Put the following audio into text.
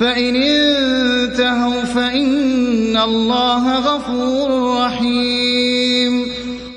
فإن انتهوا فإن الله غفور